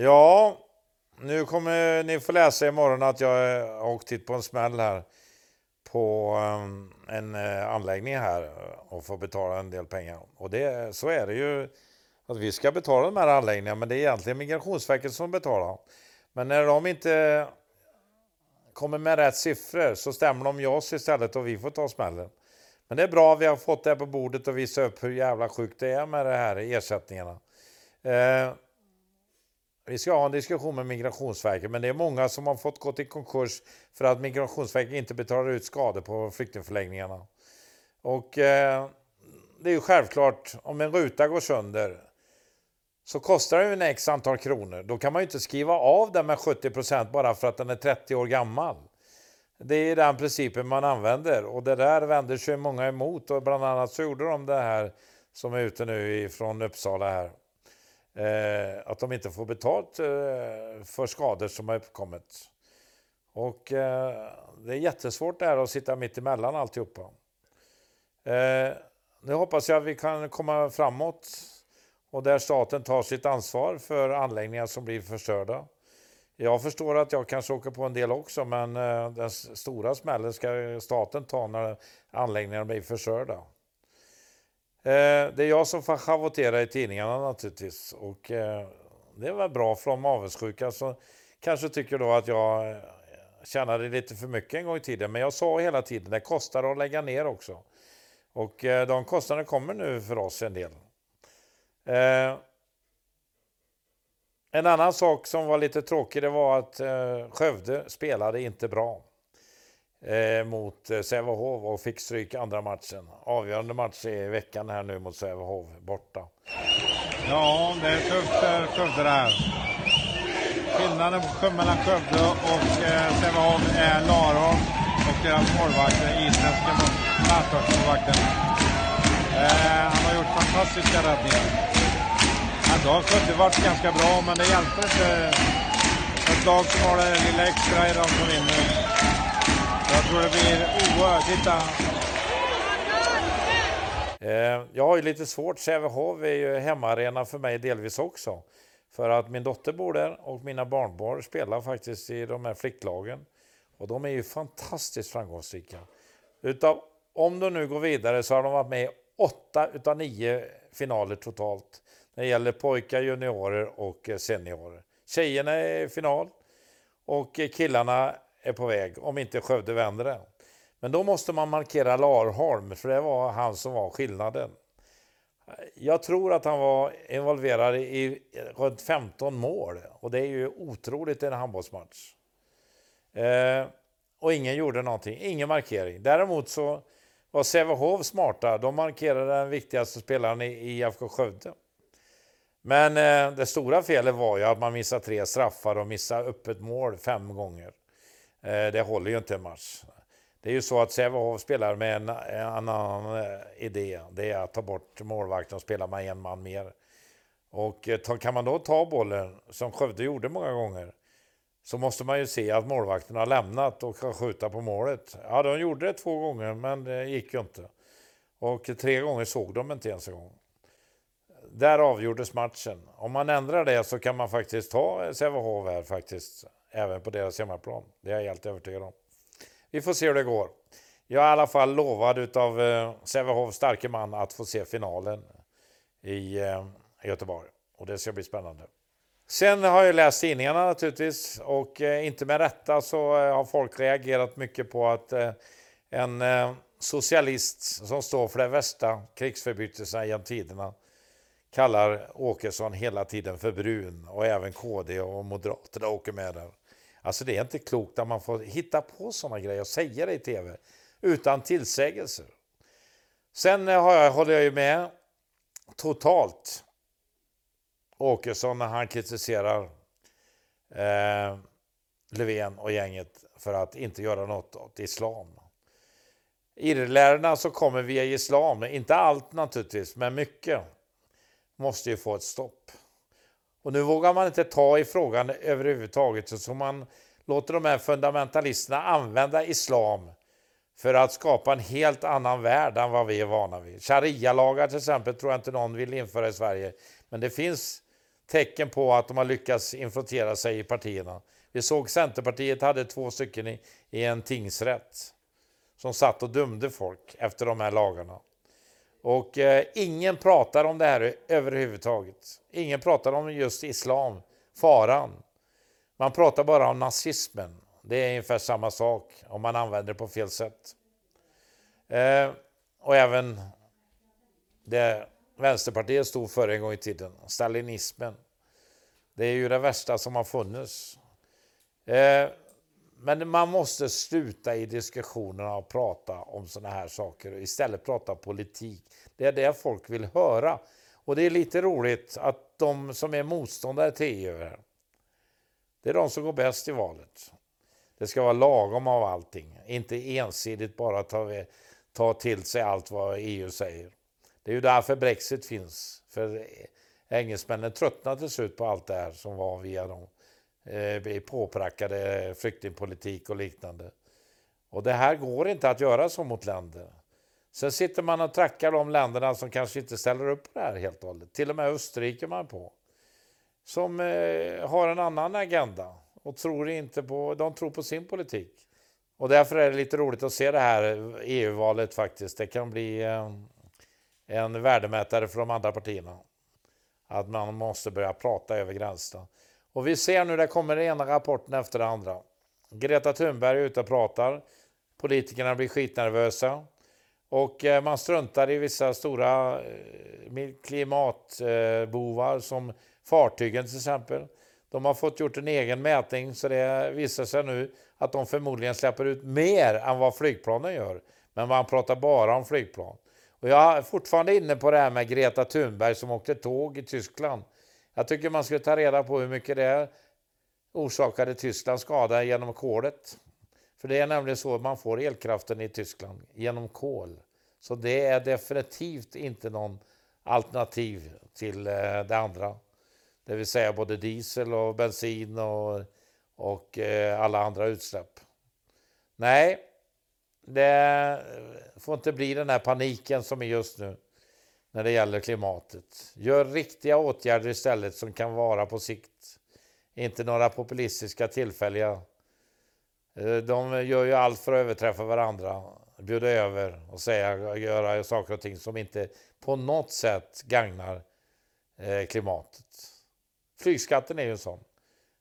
Ja, nu kommer ni få läsa imorgon att jag eh, har åkt hit på en smäll här på eh, en eh, anläggning här och får betala en del pengar. Och det, så är det ju att vi ska betala de här anläggningarna, men det är egentligen Migrationsverket som betalar. Men när de inte kommer med rätt siffror så stämmer de oss istället och vi får ta smällen. Men det är bra att vi har fått det här på bordet och visa upp hur jävla sjukt det är med det här ersättningarna. Eh, vi ska ha en diskussion med Migrationsverket, men det är många som har fått gå i konkurs för att Migrationsverket inte betalar ut skador på flyktingförläggningarna. Och eh, det är ju självklart, om en ruta går sönder så kostar det en x antal kronor. Då kan man ju inte skriva av den med 70 procent bara för att den är 30 år gammal. Det är den principen man använder och det där vänder sig många emot och bland annat så gjorde de det här som är ute nu från Uppsala här. Eh, att de inte får betalt eh, för skador som har uppkommit. Och eh, det är jättesvårt där att sitta mitt emellan alltihopa. Eh, nu hoppas jag att vi kan komma framåt och där staten tar sitt ansvar för anläggningar som blir förstörda. Jag förstår att jag kanske åker på en del också, men eh, den stora smällen ska staten ta när anläggningarna blir förstörda. Eh, det är jag som får schavottera i tidningarna naturligtvis och eh, det är väl bra för de avundsjuka som kanske tycker då att jag eh, tjänade lite för mycket en gång i tiden. Men jag sa hela tiden, det kostar att lägga ner också. Och de kostnaderna kommer nu för oss en del. En annan sak som var lite tråkig det var att Skövde spelade inte bra eh, mot eh, Sävehof och fick stryk andra matchen. Avgörande match i veckan här nu mot Sävehof borta. Ja, det är tufft för Skövde där. Skillnaden mellan Skövde och eh, Sävehof är Larholm och deras målvakt, den isländske landslagsmålvakten. Eh, han har gjort fantastiska räddningar. Alltså, Ändå har Skövde varit ganska bra, men det hjälper inte ett lag som har det lilla extra i de som vinner. Jag tror det blir oerhört. Titta! Eh, jag har ju lite svårt. Sävehof är ju hemmaarena för mig delvis också. För att min dotter bor där och mina barnbarn spelar faktiskt i de här flicklagen. Och de är ju fantastiskt framgångsrika. Utav, om de nu går vidare så har de varit med i åtta utav nio finaler totalt när det gäller pojkar, juniorer och eh, seniorer. Tjejerna är i final och eh, killarna är på väg, om inte Skövde vänder det. Men då måste man markera Larholm, för det var han som var skillnaden. Jag tror att han var involverad i runt 15 mål och det är ju otroligt i en handbollsmatch. Eh, och ingen gjorde någonting, ingen markering. Däremot så var Sävehof smarta, de markerade den viktigaste spelaren i IFK Skövde. Men eh, det stora felet var ju att man missade tre straffar och missade öppet mål fem gånger. Eh, det håller ju inte en match. Det är ju så att Sävehof spelar med en, en annan eh, idé. Det är att ta bort målvakten och spela med en man mer. Och eh, kan man då ta bollen, som Skövde gjorde många gånger, så måste man ju se att målvakten har lämnat och kan skjuta på målet. Ja, de gjorde det två gånger, men det gick ju inte. Och tre gånger såg de inte ens en gång. Där avgjordes matchen. Om man ändrar det så kan man faktiskt ta Sävehof här faktiskt. Även på deras hemmaplan. Det är jag helt övertygad om. Vi får se hur det går. Jag är i alla fall lovad av eh, Sävehofs starke man att få se finalen i eh, Göteborg. Och det ska bli spännande. Sen har jag läst tidningarna naturligtvis och eh, inte med rätta så eh, har folk reagerat mycket på att eh, en eh, socialist som står för de värsta krigsförbrytelserna genom tiderna kallar Åkesson hela tiden för brun och även KD och Moderaterna åker med där. Alltså det är inte klokt att man får hitta på sådana grejer och säga det i tv utan tillsägelser. Sen eh, har jag, håller jag ju med totalt Åkesson när han kritiserar eh, Löfven och gänget för att inte göra något åt islam. Irrlärarna som kommer via islam, inte allt naturligtvis, men mycket måste ju få ett stopp. Och nu vågar man inte ta i frågan överhuvudtaget så man låter de här fundamentalisterna använda islam för att skapa en helt annan värld än vad vi är vana vid. Sharia-lagar till exempel tror jag inte någon vill införa i Sverige. Men det finns tecken på att de har lyckats infiltrera sig i partierna. Vi såg Centerpartiet hade två stycken i, i en tingsrätt som satt och dömde folk efter de här lagarna. Och eh, ingen pratar om det här överhuvudtaget. Ingen pratar om just islam, faran. Man pratar bara om nazismen. Det är ungefär samma sak om man använder det på fel sätt. Eh, och även det Vänsterpartiet stod för en gång i tiden, stalinismen. Det är ju det värsta som har funnits. Eh, men man måste sluta i diskussionerna och prata om sådana här saker och istället prata politik. Det är det folk vill höra. Och det är lite roligt att de som är motståndare till EU, det är de som går bäst i valet. Det ska vara lagom av allting, inte ensidigt bara ta, ta till sig allt vad EU säger. Det är ju därför Brexit finns, för engelsmännen tröttnade till slut på allt det här som var via dem Eh, blir påprackade flyktingpolitik och liknande. Och det här går inte att göra så mot länder. Sen sitter man och trackar de länderna som kanske inte ställer upp på det här helt och hållet. Till och med Österrike man på. Som eh, har en annan agenda och tror inte på, de tror på sin politik. Och därför är det lite roligt att se det här EU-valet faktiskt. Det kan bli eh, en värdemätare för de andra partierna. Att man måste börja prata över gränserna. Och vi ser nu, det kommer den ena rapporten efter den andra. Greta Thunberg är ute och pratar. Politikerna blir skitnervösa. Och eh, man struntar i vissa stora eh, klimatbovar eh, som fartygen till exempel. De har fått gjort en egen mätning så det visar sig nu att de förmodligen släpper ut mer än vad flygplanen gör. Men man pratar bara om flygplan. Och jag är fortfarande inne på det här med Greta Thunberg som åkte tåg i Tyskland jag tycker man skulle ta reda på hur mycket det orsakade Tyskland skada genom kolet. För det är nämligen så man får elkraften i Tyskland, genom kol. Så det är definitivt inte någon alternativ till eh, det andra. Det vill säga både diesel och bensin och, och eh, alla andra utsläpp. Nej, det får inte bli den här paniken som är just nu när det gäller klimatet. Gör riktiga åtgärder istället som kan vara på sikt. Inte några populistiska tillfälliga. Eh, de gör ju allt för att överträffa varandra, bjuda över och säga göra saker och ting som inte på något sätt gagnar eh, klimatet. Flygskatten är ju en sån.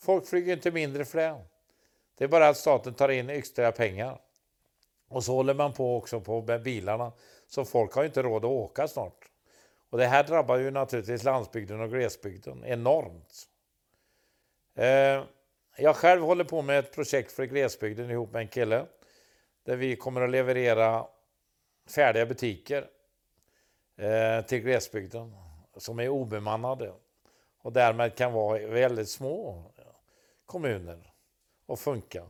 Folk flyger inte mindre för det. Det är bara att staten tar in extra pengar. Och så håller man på också på med bilarna. Så folk har inte råd att åka snart. Och det här drabbar ju naturligtvis landsbygden och glesbygden enormt. Eh, jag själv håller på med ett projekt för glesbygden ihop med en kille. Där vi kommer att leverera färdiga butiker eh, till glesbygden som är obemannade och därmed kan vara väldigt små kommuner och funka.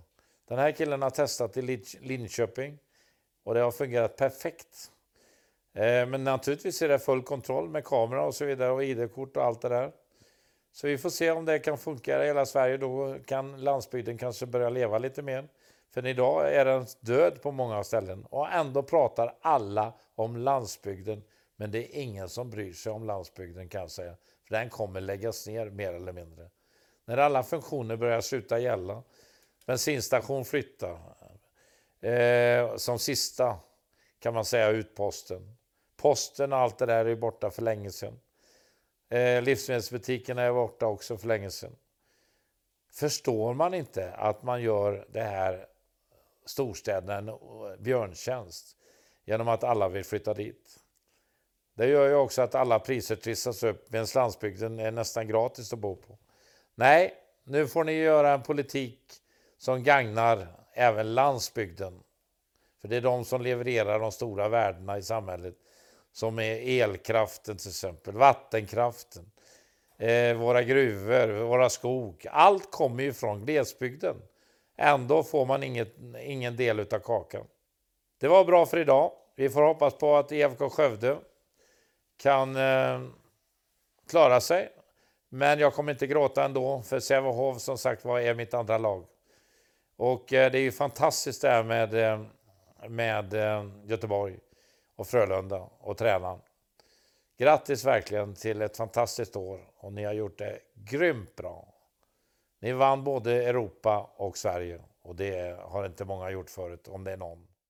Den här killen har testat i Linköping och det har fungerat perfekt. Eh, men naturligtvis är det full kontroll med kamera och så vidare och ID-kort och allt det där. Så vi får se om det kan funka i hela Sverige. Då kan landsbygden kanske börja leva lite mer. För idag är den död på många ställen och ändå pratar alla om landsbygden. Men det är ingen som bryr sig om landsbygden kan jag säga. För den kommer läggas ner mer eller mindre. När alla funktioner börjar sluta gälla, bensinstation flyttar, eh, som sista kan man säga utposten. Posten och allt det där är borta för länge sedan. Eh, livsmedelsbutikerna är borta också för länge sedan. Förstår man inte att man gör det här storstäderna en björntjänst genom att alla vill flytta dit? Det gör ju också att alla priser trissas upp medan landsbygden är nästan gratis att bo på. Nej, nu får ni göra en politik som gagnar även landsbygden. För det är de som levererar de stora värdena i samhället som är elkraften till exempel, vattenkraften, eh, våra gruvor, våra skog. Allt kommer ju från glesbygden. Ändå får man inget, ingen del av kakan. Det var bra för idag. Vi får hoppas på att IFK Skövde kan eh, klara sig. Men jag kommer inte gråta ändå, för Sävehof som sagt var är mitt andra lag. Och eh, det är ju fantastiskt det här med, eh, med eh, Göteborg och Frölunda och tränaren. Grattis verkligen till ett fantastiskt år och ni har gjort det grymt bra. Ni vann både Europa och Sverige och det har inte många gjort förut, om det är någon.